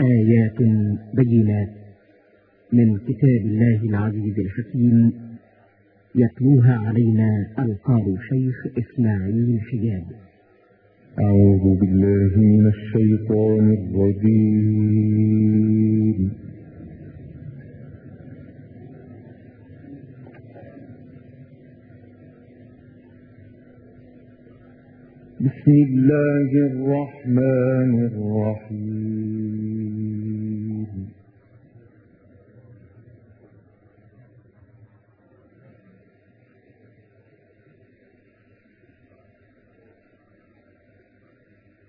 آيات بينات من كتاب الله العزيز الحكيم يتلوها علينا القارئ شيخ إسماعيل حجاب أعوذ بالله من الشيطان الرجيم. بسم الله الرحمن الرحيم.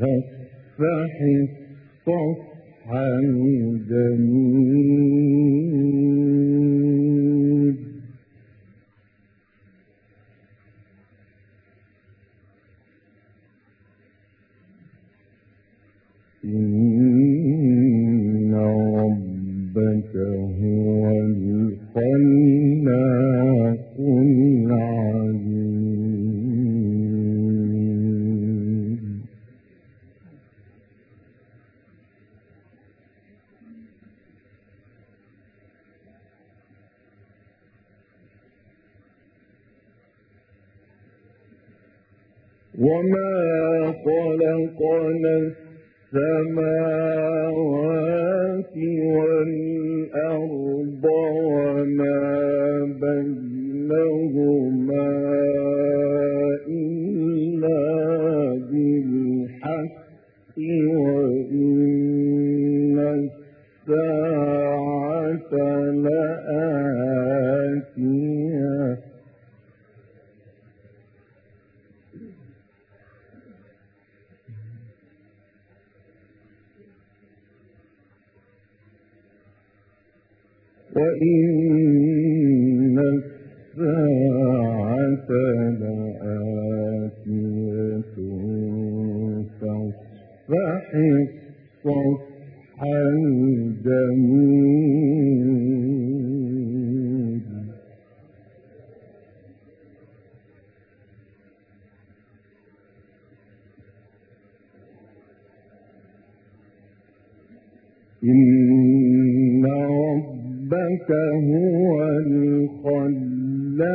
فاصفح الصفح الجميل وما خلقنا السماوات والأرض وما بينهما وإن هو الخلاق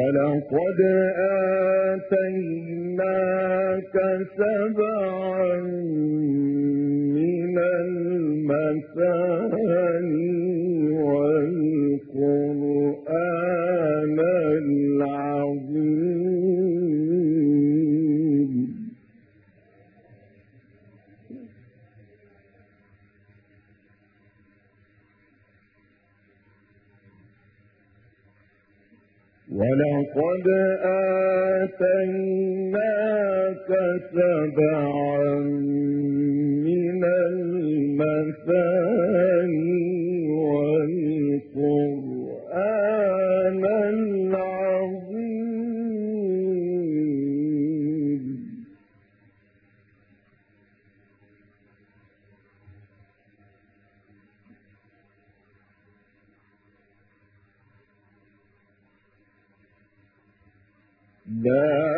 ولقد آتيناك سبعا من المثاني والقرآن العظيم. ولقد آتيناك سبعا من المثاني لا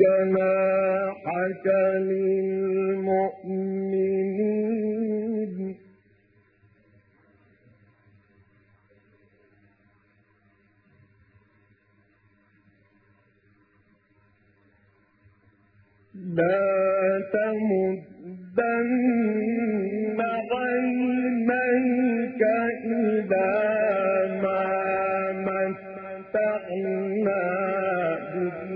جناحك للمؤمنين. لا تمدن عينيك إلى ما متعنا به.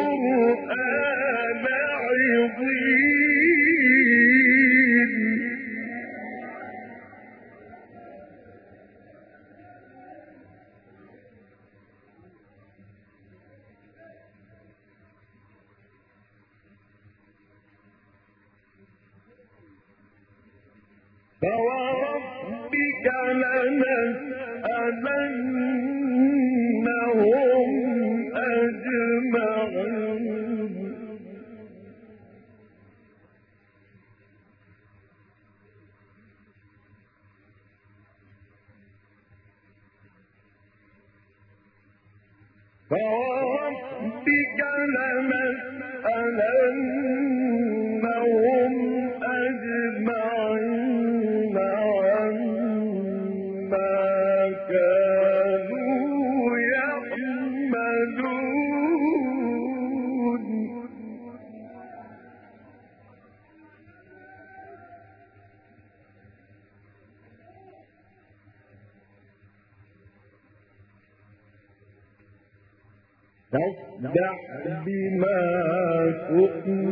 فوربك لنسألنهم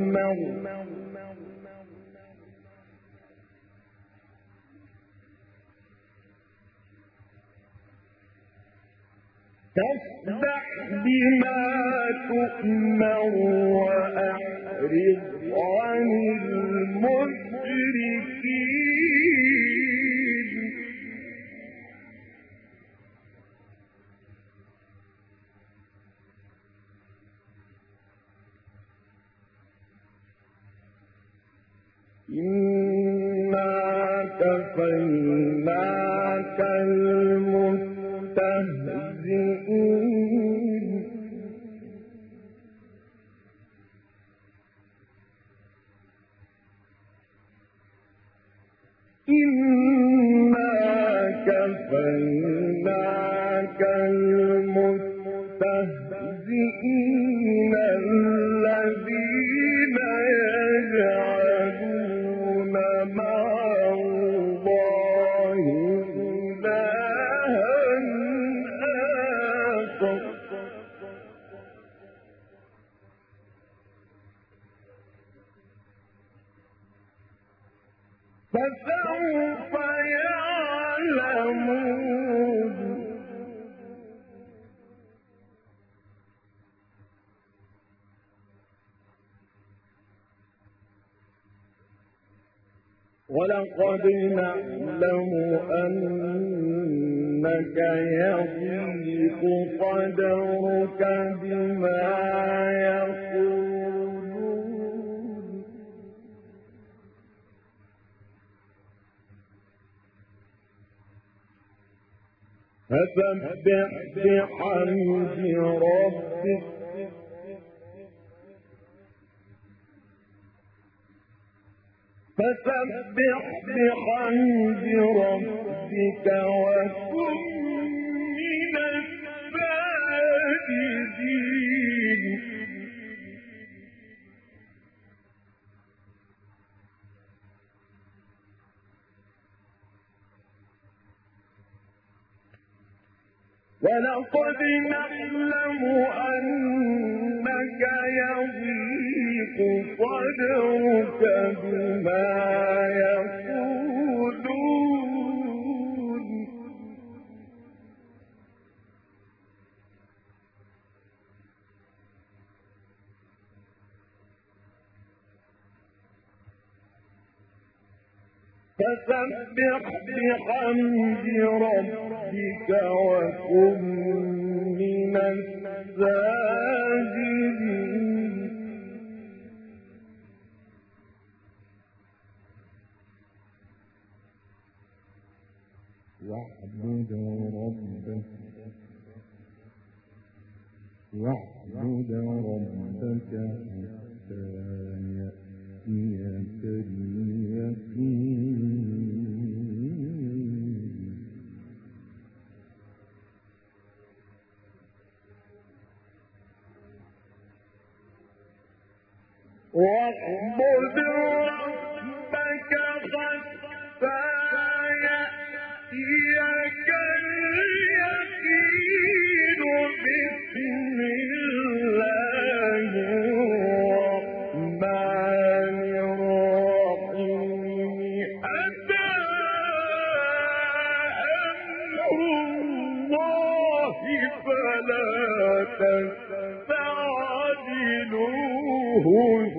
تؤمر فاصدع بما تؤمر وأعرض عن المشركين. إنا كفيناك المستهزئين ولقد نعلم أن أنك يضيق صدرك بما يقولون فسبح بحمد ربك فسبح بحمد ربك وكن ولقد نعلم أنك يضيق صدرك بما يقولون فسبح بحمد ربك وكن من الساجدين. واعبد ربك. واعبد ربك. تستعجلوه سبحانه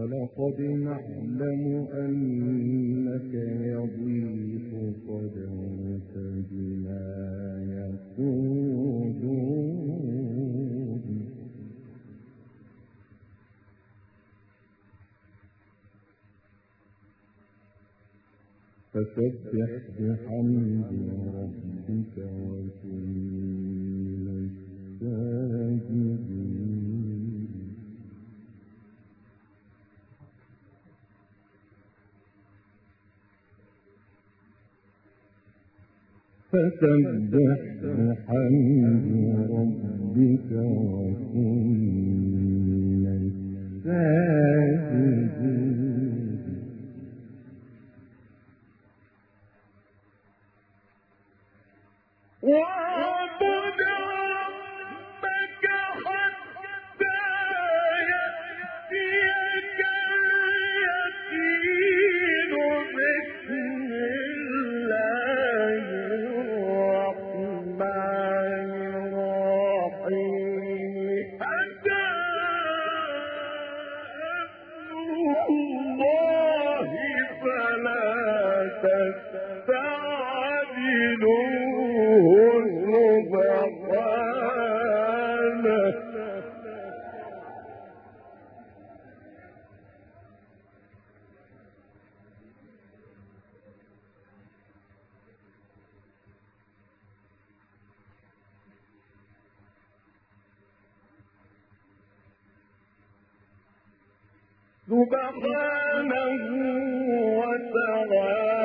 ولقد نعلم أنك يضيق صدرك بما يقولون. فسبح بحمد ربك وكن فسبح بحمد ربك وكن من الساجدين. سبحانه وتعالى.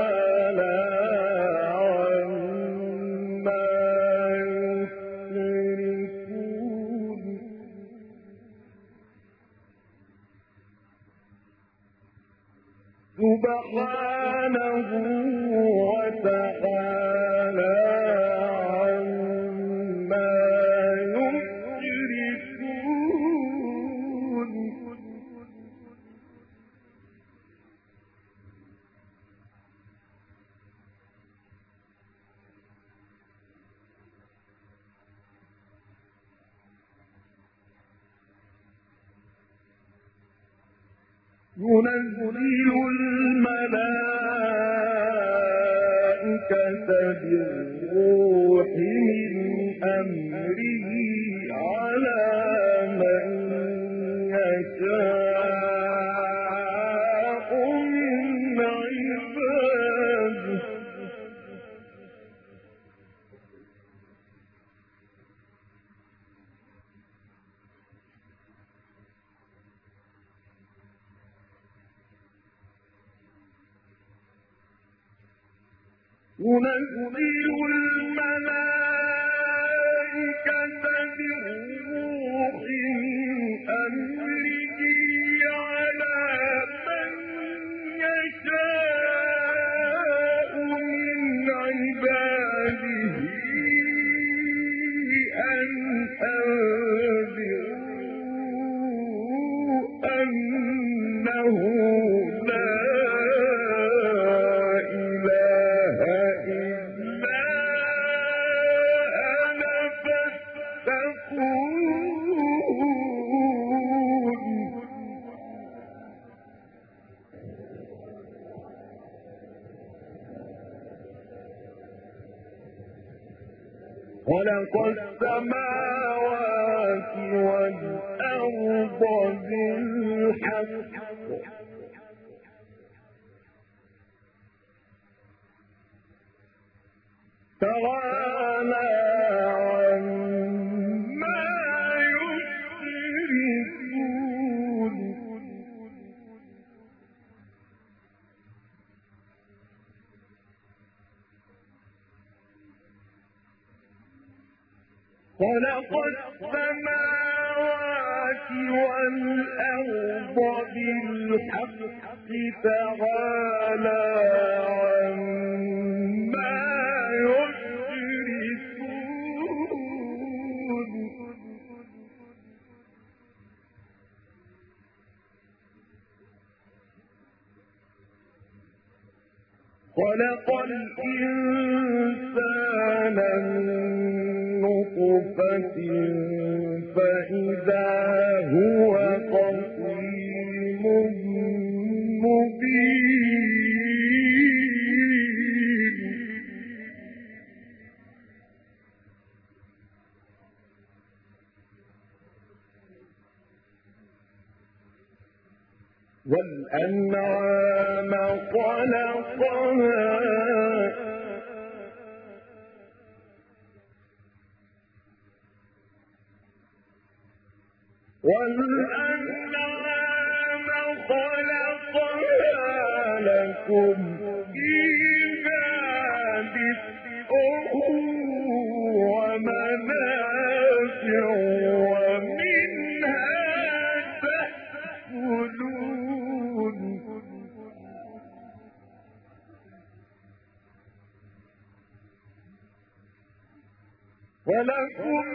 ينزل الملائكة بالروح ينزل الملائكة بالروح من أمره خلق السماوات والأرض بالحق. خلق السماوات والأرض بالحق تعالى عما يشركون. خلق الإنسان فإذا هو مبين. والأنعام خلقها ولكم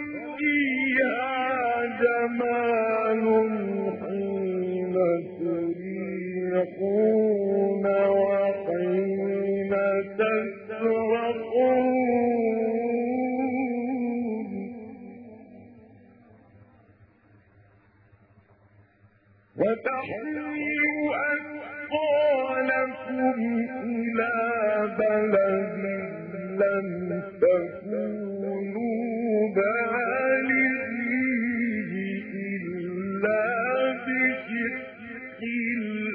لم تكونوا إلا بشق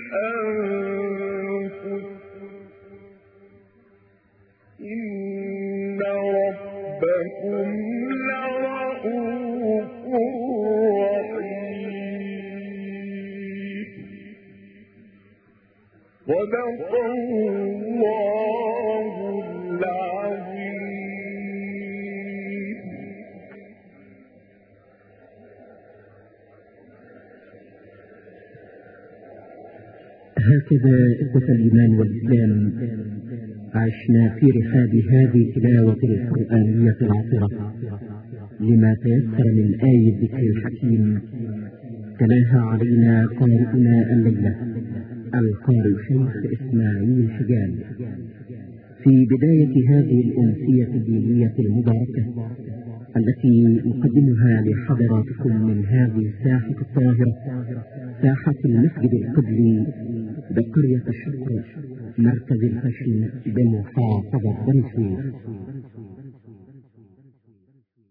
الأنفس. إن ربكم لرؤوف الله هكذا إخوة الإيمان والإسلام عشنا في رحاب هذه التلاوة القرآنية العطرة لما تيسر من آية الذكر الحكيم تلاها علينا قارئنا الليلة القارئ الشيخ إسماعيل حجاز في بداية هذه الأمسية الدينية المباركة التي نقدمها لحضراتكم من هذه الساحة الطاهرة ساحة المسجد القبلي بقرية الشكر مركز الفشل بمحافظة سويف